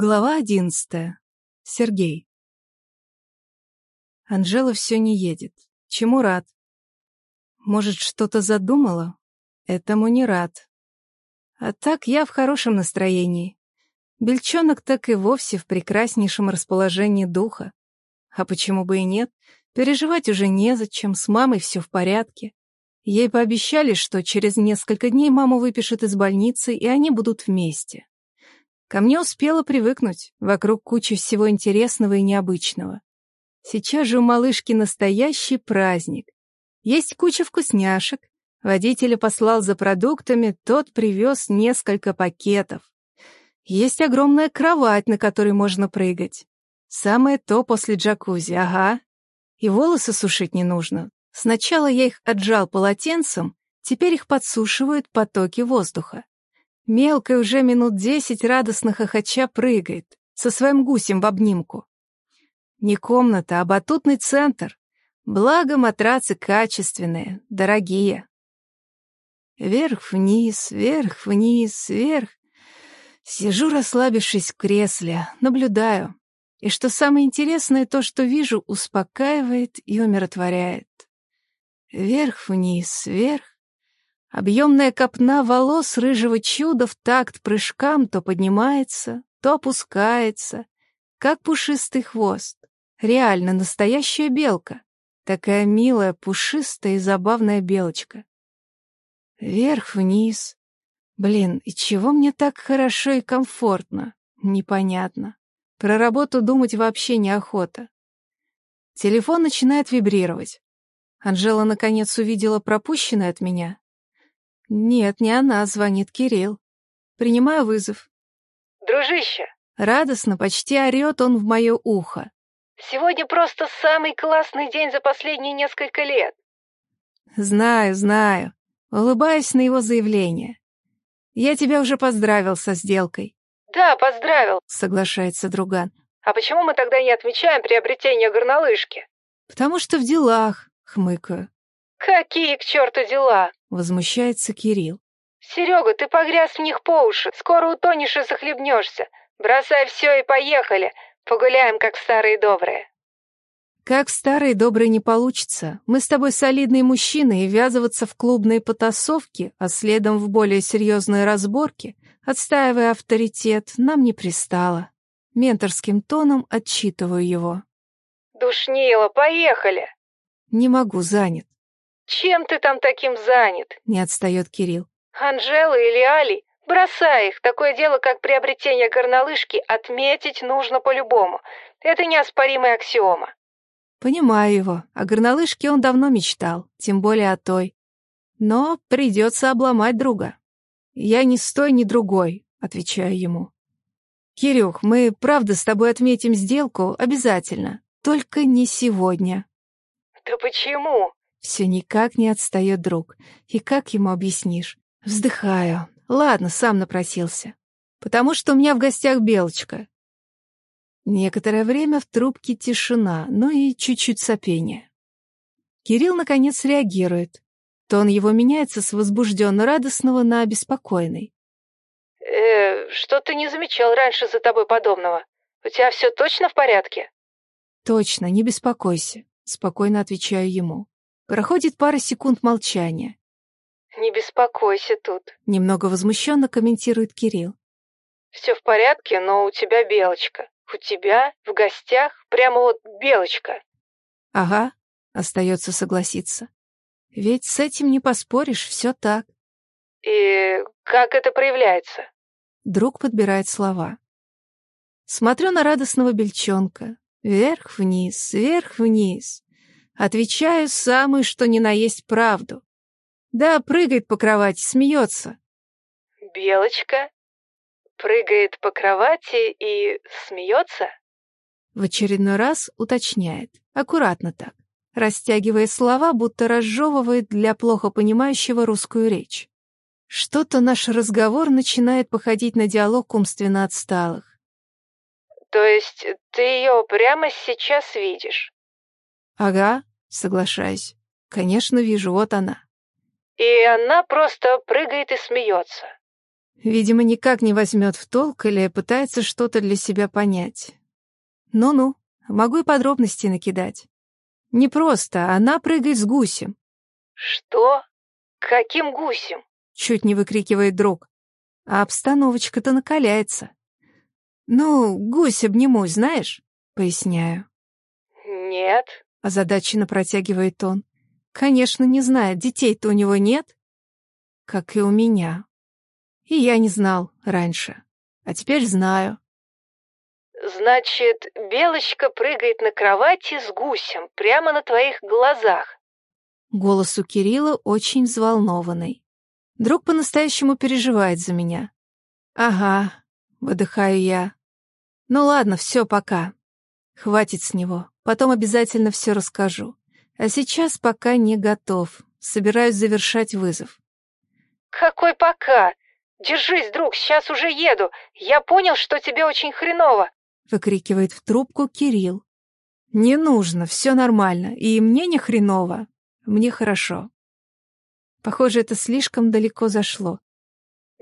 Глава одиннадцатая. Сергей. Анжела все не едет. Чему рад? Может, что-то задумала? Этому не рад. А так я в хорошем настроении. Бельчонок так и вовсе в прекраснейшем расположении духа. А почему бы и нет? Переживать уже незачем, с мамой все в порядке. Ей пообещали, что через несколько дней маму выпишут из больницы, и они будут вместе. Ко мне успела привыкнуть, вокруг кучи всего интересного и необычного. Сейчас же у малышки настоящий праздник. Есть куча вкусняшек. Водителя послал за продуктами, тот привез несколько пакетов. Есть огромная кровать, на которой можно прыгать. Самое то после джакузи, ага. И волосы сушить не нужно. Сначала я их отжал полотенцем, теперь их подсушивают потоки воздуха. Мелкая уже минут десять радостно хохоча прыгает, со своим гусем в обнимку. Не комната, а батутный центр. Благо матрацы качественные, дорогие. Вверх-вниз, вверх-вниз, вверх. Сижу, расслабившись в кресле, наблюдаю. И что самое интересное, то, что вижу, успокаивает и умиротворяет. Вверх-вниз, вверх. Объемная копна волос рыжего чуда в такт прыжкам то поднимается, то опускается, как пушистый хвост. Реально настоящая белка. Такая милая, пушистая и забавная белочка. Вверх-вниз. Блин, и чего мне так хорошо и комфортно? Непонятно. Про работу думать вообще неохота. Телефон начинает вибрировать. Анжела наконец увидела пропущенное от меня нет, не она, звонит Кирилл. Принимаю вызов. Дружище. Радостно, почти орет он в мое ухо. Сегодня просто самый классный день за последние несколько лет. Знаю, знаю. Улыбаюсь на его заявление. Я тебя уже поздравил со сделкой. Да, поздравил, соглашается друган. А почему мы тогда не отмечаем приобретение горнолыжки? Потому что в делах, хмыкаю. Какие к черту дела? Возмущается Кирилл. Серега, ты погряз в них по уши. Скоро утонешь и захлебнешься. Бросай все и поехали. Погуляем, как старые добрые. Как старые добрые не получится. Мы с тобой солидные мужчины, и ввязываться в клубные потасовки, а следом в более серьезные разборки, отстаивая авторитет, нам не пристало. Менторским тоном отчитываю его. Душнило, поехали. Не могу, занят. «Чем ты там таким занят?» — не отстает Кирилл. «Анжела или Али? Бросай их. Такое дело, как приобретение горнолыжки, отметить нужно по-любому. Это неоспоримая аксиома». Понимаю его. О горнолыжке он давно мечтал, тем более о той. Но придется обломать друга. «Я ни с той, ни другой», — отвечаю ему. «Кирюх, мы правда с тобой отметим сделку обязательно, только не сегодня». «Да почему?» Все никак не отстает друг. И как ему объяснишь? Вздыхаю. Ладно, сам напросился. Потому что у меня в гостях Белочка. Некоторое время в трубке тишина, ну и чуть-чуть сопение. Кирилл, наконец, реагирует. Тон его меняется с возбужденно-радостного на обеспокоенный. «Э, что ты не замечал раньше за тобой подобного? У тебя все точно в порядке?» «Точно, не беспокойся», — спокойно отвечаю ему. Проходит пара секунд молчания. «Не беспокойся тут», — немного возмущенно комментирует Кирилл. «Все в порядке, но у тебя белочка. У тебя в гостях прямо вот белочка». «Ага», — остается согласиться. «Ведь с этим не поспоришь, все так». «И как это проявляется?» Друг подбирает слова. Смотрю на радостного бельчонка. Вверх-вниз, вверх-вниз. Отвечаю самую, что ни на есть правду. Да, прыгает по кровати, смеется. Белочка прыгает по кровати и смеется? В очередной раз уточняет, аккуратно так, растягивая слова, будто разжевывает для плохо понимающего русскую речь. Что-то наш разговор начинает походить на диалог умственно отсталых. То есть ты ее прямо сейчас видишь? Ага, соглашаюсь. Конечно, вижу, вот она. И она просто прыгает и смеется. Видимо, никак не возьмет в толк или пытается что-то для себя понять. Ну-ну, могу и подробности накидать. Не просто, она прыгает с гусем. Что? Каким гусем? Чуть не выкрикивает друг. А обстановочка-то накаляется. Ну, гусь обнимусь, знаешь? Поясняю. Нет. Озадаченно протягивает он. Конечно, не знает, детей-то у него нет. Как и у меня. И я не знал раньше. А теперь знаю. Значит, Белочка прыгает на кровати с гусем прямо на твоих глазах. Голос у Кирилла очень взволнованный. Друг по-настоящему переживает за меня. Ага, выдыхаю я. Ну ладно, все, пока. Хватит с него, потом обязательно все расскажу. А сейчас пока не готов. Собираюсь завершать вызов. Какой пока? Держись, друг, сейчас уже еду. Я понял, что тебе очень хреново. Выкрикивает в трубку Кирилл. Не нужно, все нормально. И мне не хреново. Мне хорошо. Похоже, это слишком далеко зашло.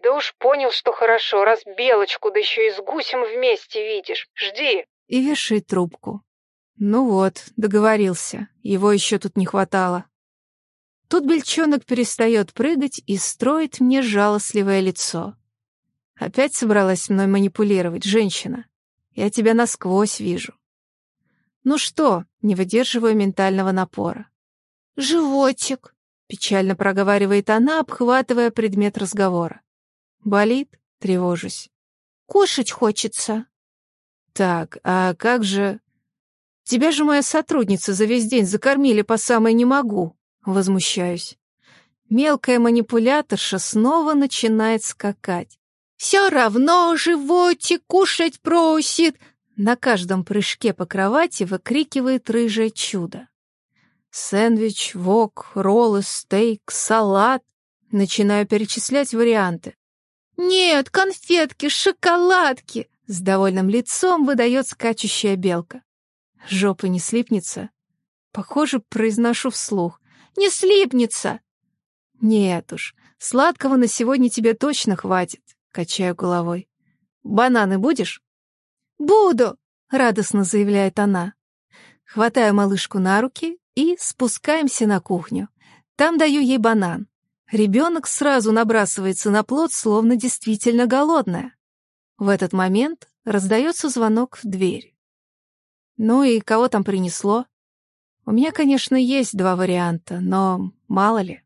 Да уж понял, что хорошо, раз белочку, да еще и с гусем вместе видишь. Жди. И вешает трубку. Ну вот, договорился. Его еще тут не хватало. Тут бельчонок перестает прыгать и строит мне жалостливое лицо. Опять собралась мной манипулировать, женщина. Я тебя насквозь вижу. Ну что, не выдерживаю ментального напора. «Животик», — печально проговаривает она, обхватывая предмет разговора. «Болит?» — тревожусь. «Кушать хочется». «Так, а как же...» «Тебя же моя сотрудница за весь день закормили по самой не могу», — возмущаюсь. Мелкая манипуляторша снова начинает скакать. «Все равно животик кушать просит!» На каждом прыжке по кровати выкрикивает рыжее чудо. Сэндвич, вок, роллы, стейк, салат. Начинаю перечислять варианты. «Нет, конфетки, шоколадки!» С довольным лицом выдает скачущая белка. Жопа не слипнется? Похоже, произношу вслух. «Не слипнется!» «Нет уж, сладкого на сегодня тебе точно хватит», — качаю головой. «Бананы будешь?» «Буду!» — радостно заявляет она. Хватаю малышку на руки и спускаемся на кухню. Там даю ей банан. Ребенок сразу набрасывается на плод, словно действительно голодная. В этот момент раздается звонок в дверь. Ну и кого там принесло? У меня, конечно, есть два варианта, но мало ли.